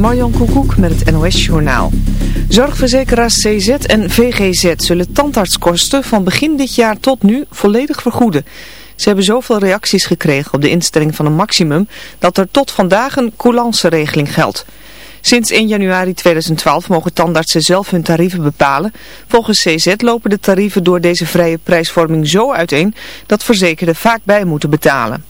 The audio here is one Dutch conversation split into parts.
Marjan Koekoek met het NOS Journaal. Zorgverzekeraars CZ en VGZ zullen tandartskosten van begin dit jaar tot nu volledig vergoeden. Ze hebben zoveel reacties gekregen op de instelling van een maximum dat er tot vandaag een coulance-regeling geldt. Sinds 1 januari 2012 mogen tandartsen zelf hun tarieven bepalen. Volgens CZ lopen de tarieven door deze vrije prijsvorming zo uiteen dat verzekerden vaak bij moeten betalen.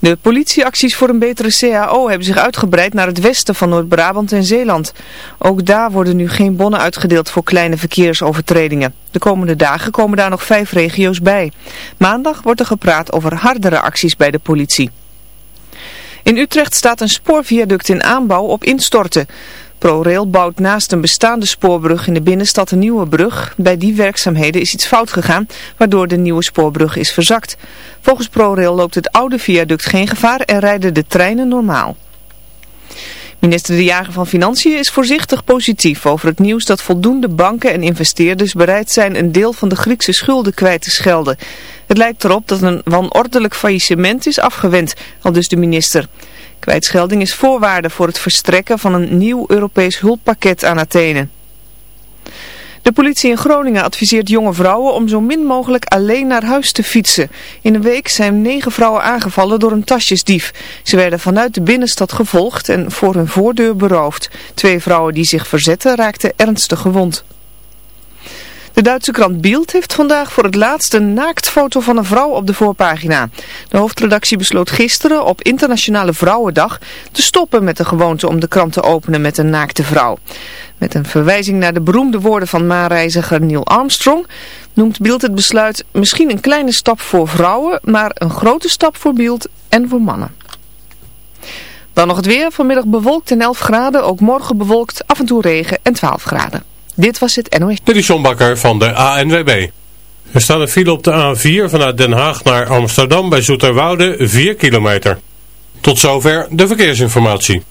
De politieacties voor een betere CAO hebben zich uitgebreid naar het westen van Noord-Brabant en Zeeland. Ook daar worden nu geen bonnen uitgedeeld voor kleine verkeersovertredingen. De komende dagen komen daar nog vijf regio's bij. Maandag wordt er gepraat over hardere acties bij de politie. In Utrecht staat een spoorviaduct in aanbouw op instorten. ProRail bouwt naast een bestaande spoorbrug in de binnenstad een nieuwe brug. Bij die werkzaamheden is iets fout gegaan, waardoor de nieuwe spoorbrug is verzakt. Volgens ProRail loopt het oude viaduct geen gevaar en rijden de treinen normaal. Minister De Jager van Financiën is voorzichtig positief over het nieuws dat voldoende banken en investeerders bereid zijn een deel van de Griekse schulden kwijt te schelden. Het lijkt erop dat een wanordelijk faillissement is afgewend, al dus de minister. Kwijtschelding is voorwaarde voor het verstrekken van een nieuw Europees hulppakket aan Athene. De politie in Groningen adviseert jonge vrouwen om zo min mogelijk alleen naar huis te fietsen. In een week zijn negen vrouwen aangevallen door een tasjesdief. Ze werden vanuit de binnenstad gevolgd en voor hun voordeur beroofd. Twee vrouwen die zich verzetten raakten ernstig gewond. De Duitse krant Bild heeft vandaag voor het laatst een naaktfoto van een vrouw op de voorpagina. De hoofdredactie besloot gisteren op Internationale Vrouwendag te stoppen met de gewoonte om de krant te openen met een naakte vrouw. Met een verwijzing naar de beroemde woorden van maanreiziger Neil Armstrong noemt Bild het besluit misschien een kleine stap voor vrouwen, maar een grote stap voor Bild en voor mannen. Dan nog het weer, vanmiddag bewolkt en 11 graden, ook morgen bewolkt, af en toe regen en 12 graden. Dit was het NOS. Dit is John Bakker van de ANWB. Er staat een file op de A4 vanuit Den Haag naar Amsterdam bij Zoeterwoude 4 kilometer. Tot zover de verkeersinformatie.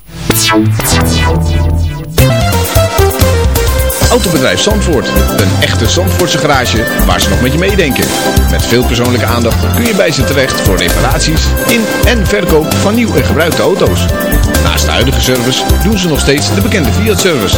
Autobedrijf Zandvoort. Een echte Zandvoortse garage waar ze nog met je meedenken. Met veel persoonlijke aandacht kun je bij ze terecht voor reparaties in en verkoop van nieuw en gebruikte auto's. Naast de huidige service doen ze nog steeds de bekende Fiat-service.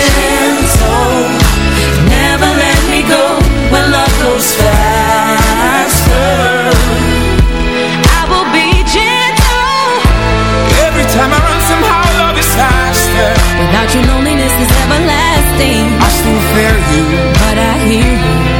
will fare you, but I hear you.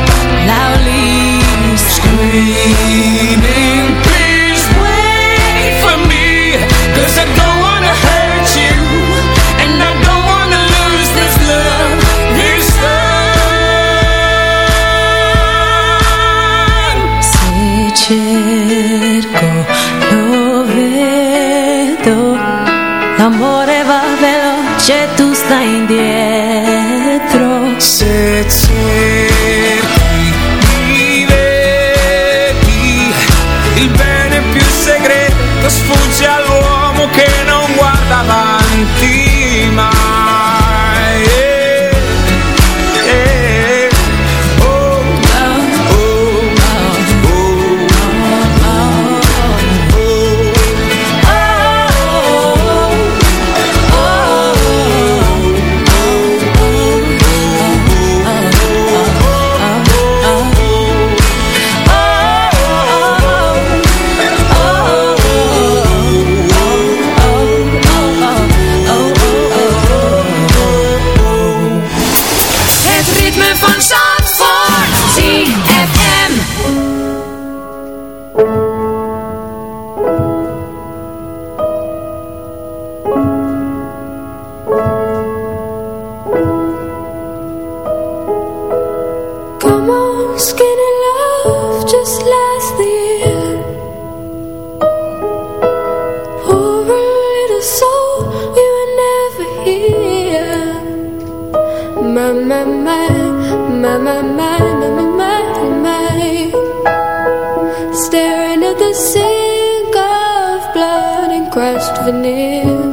last veneer.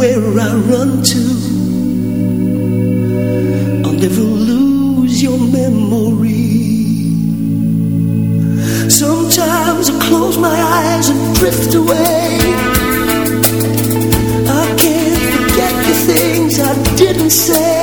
where I run to. I'll never lose your memory. Sometimes I close my eyes and drift away. I can't forget the things I didn't say.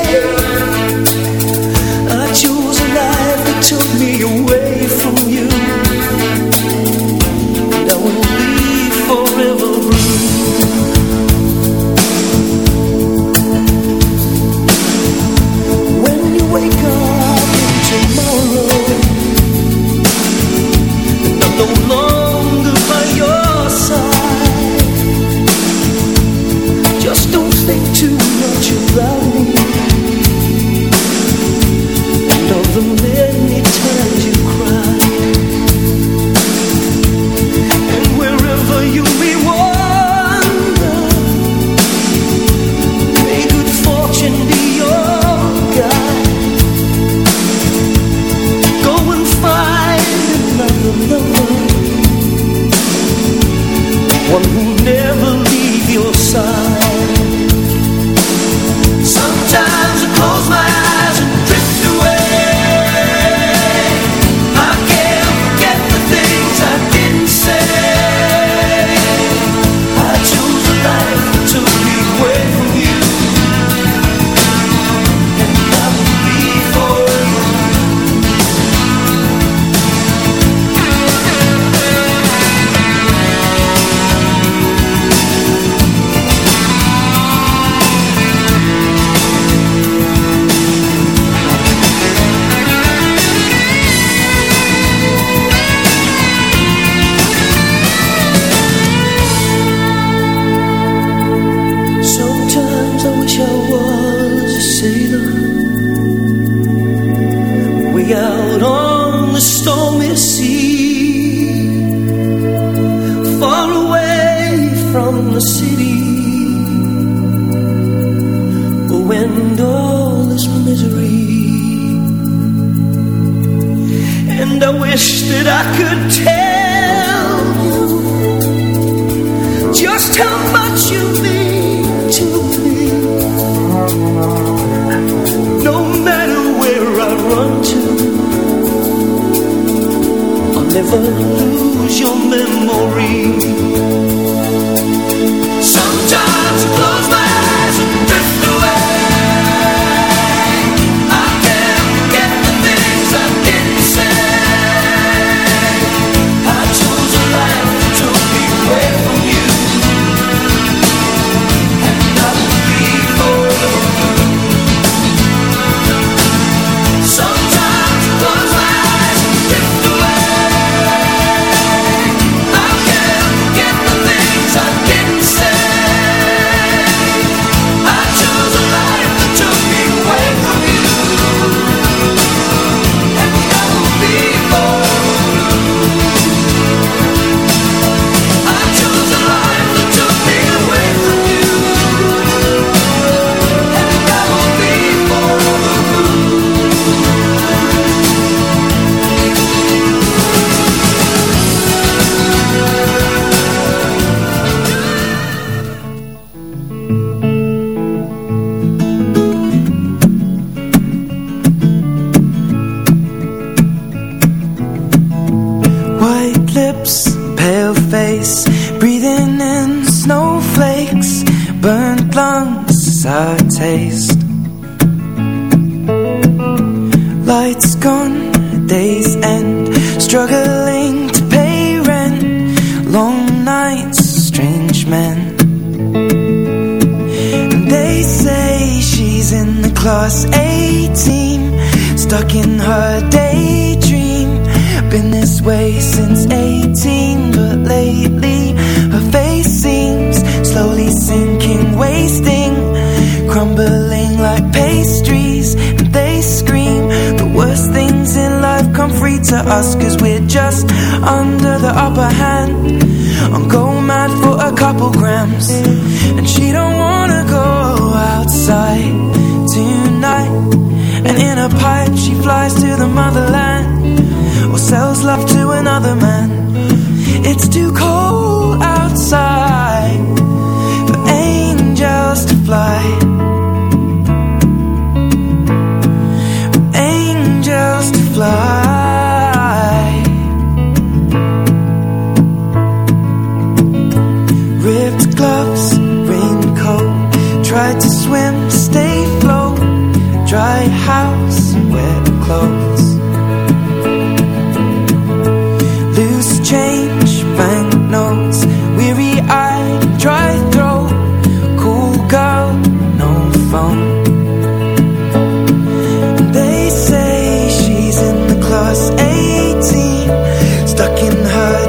18, stuck in her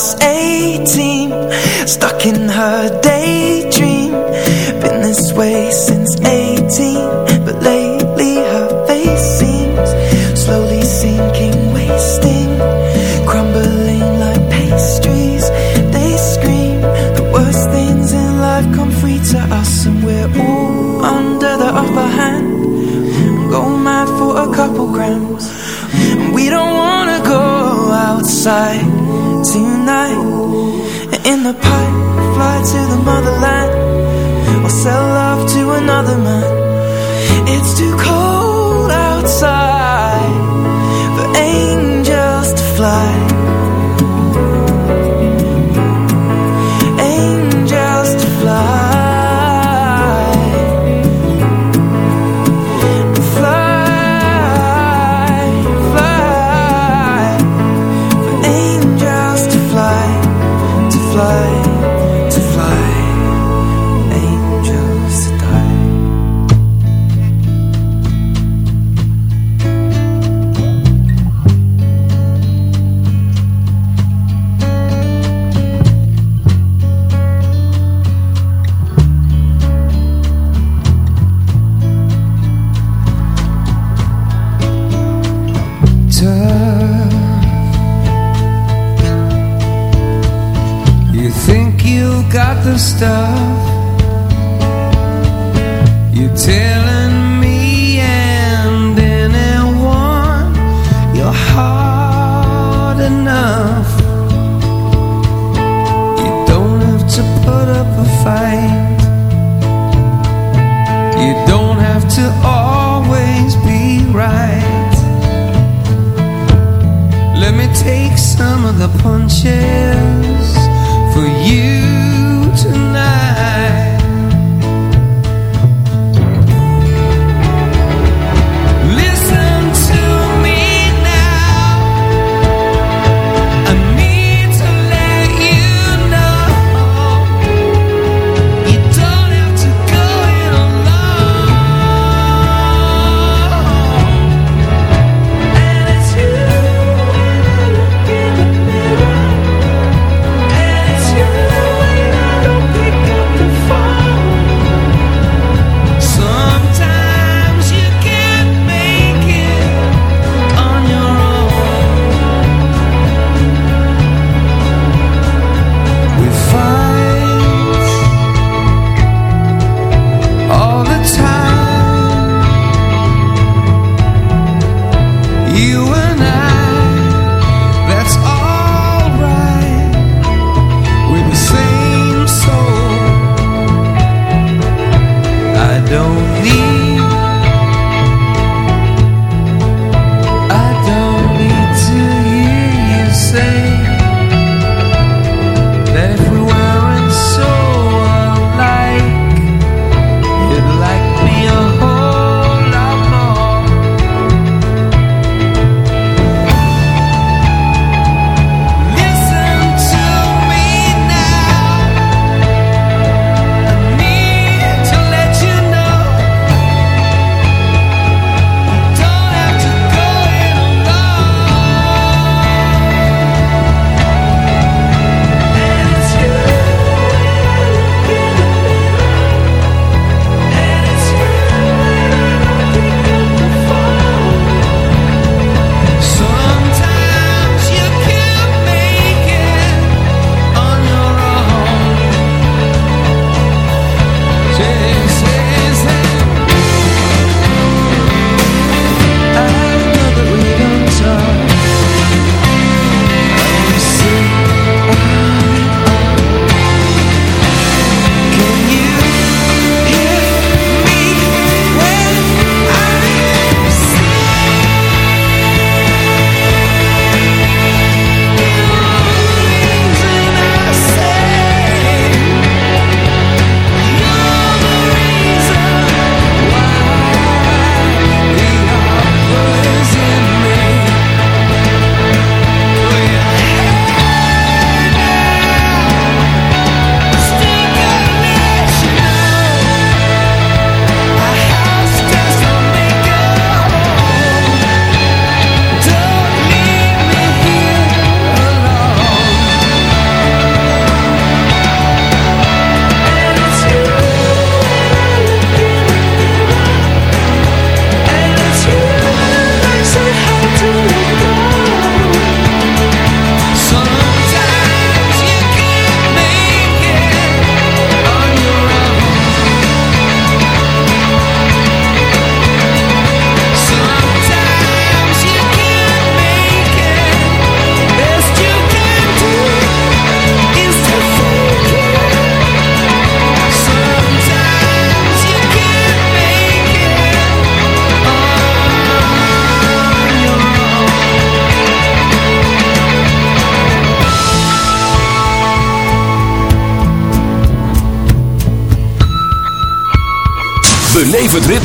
us.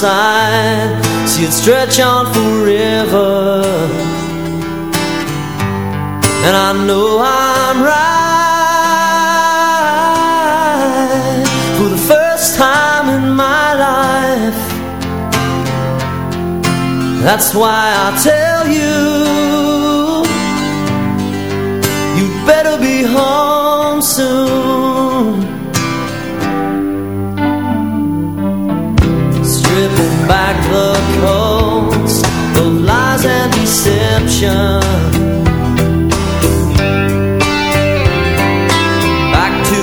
side. See it stretch on forever. And I know I'm right. For the first time in my life. That's why I tell you You better be home. Back to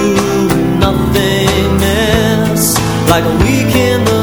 nothingness Like a weekend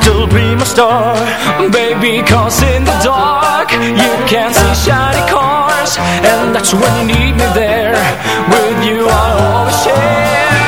still be my star. Baby, cause in the dark You can see shiny cars And that's when you need me there. With you I'll always share.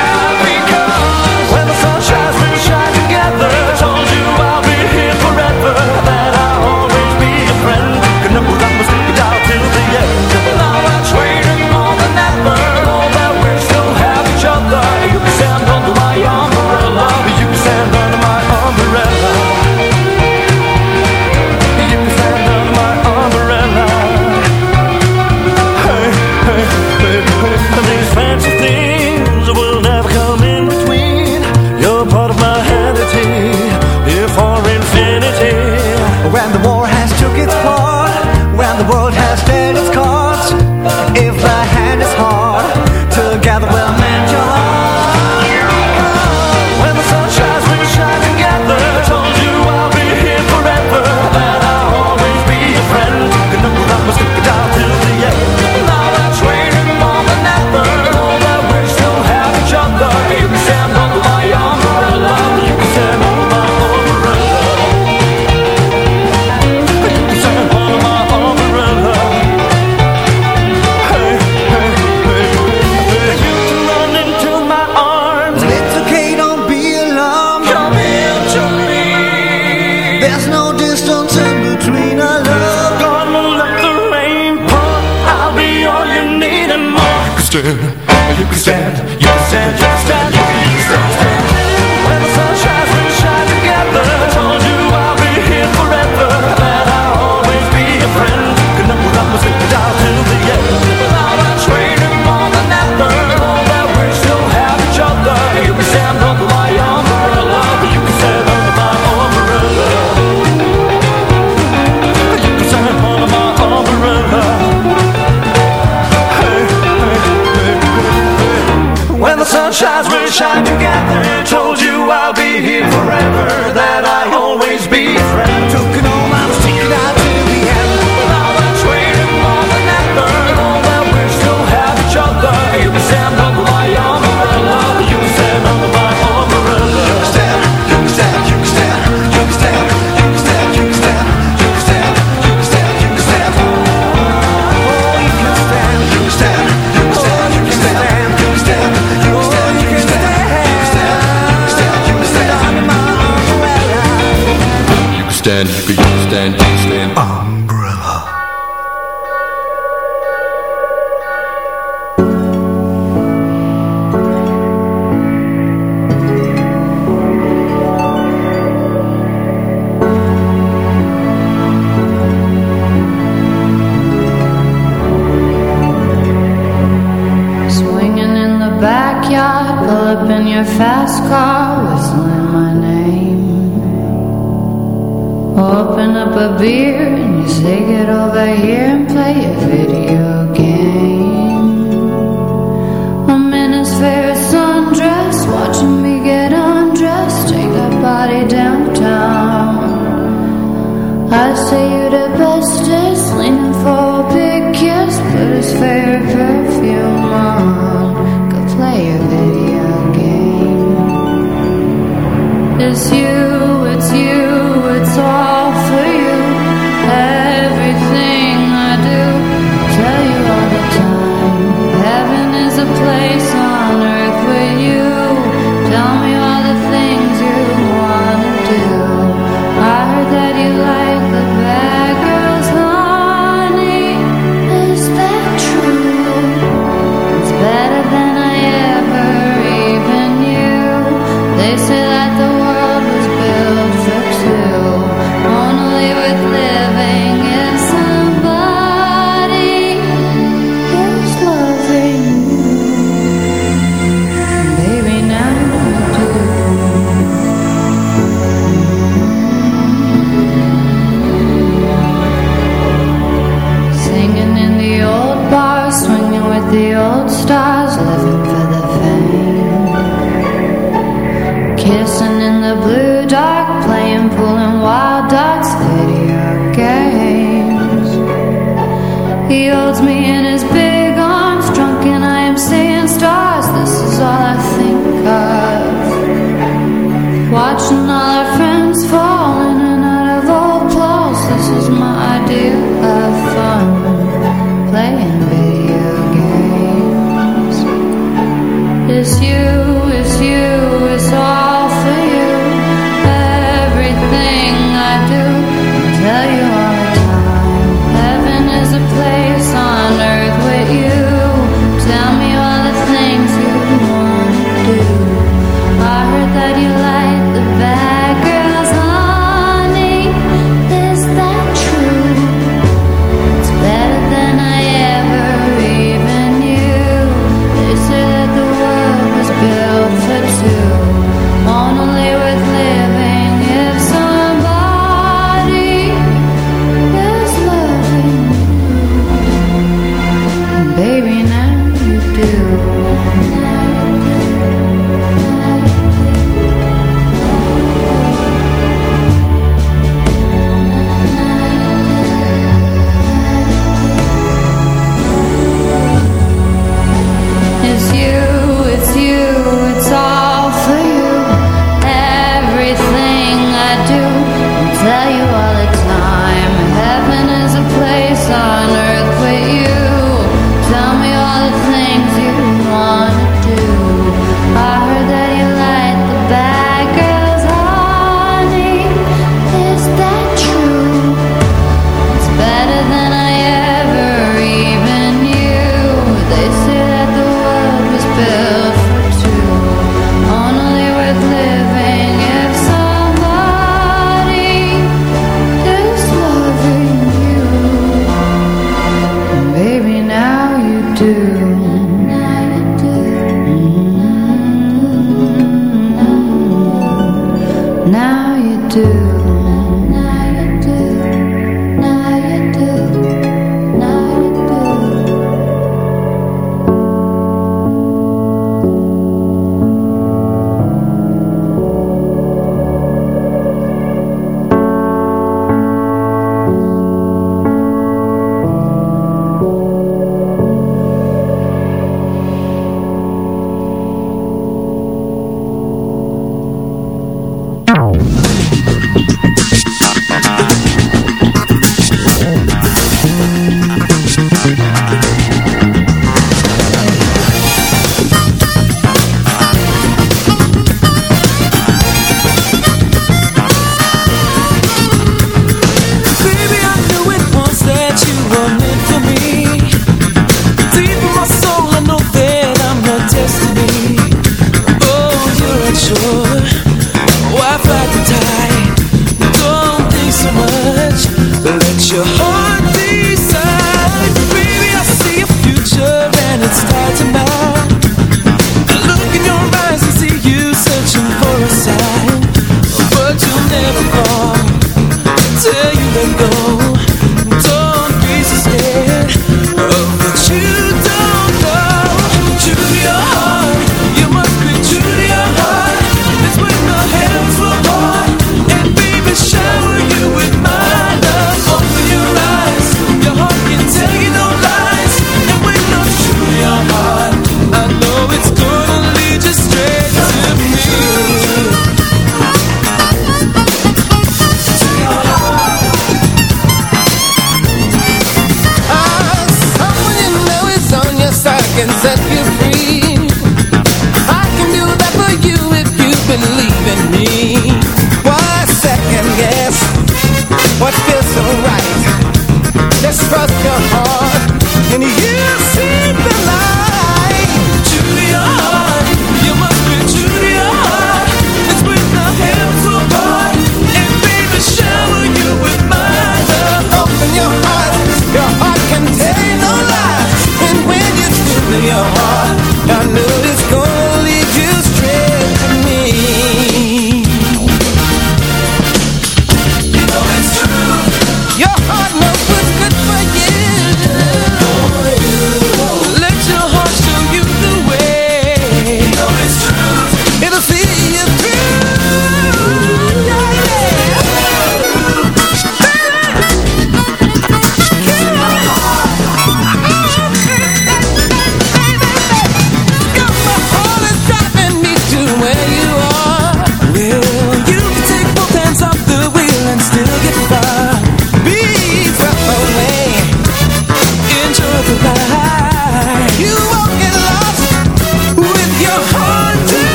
Your heart,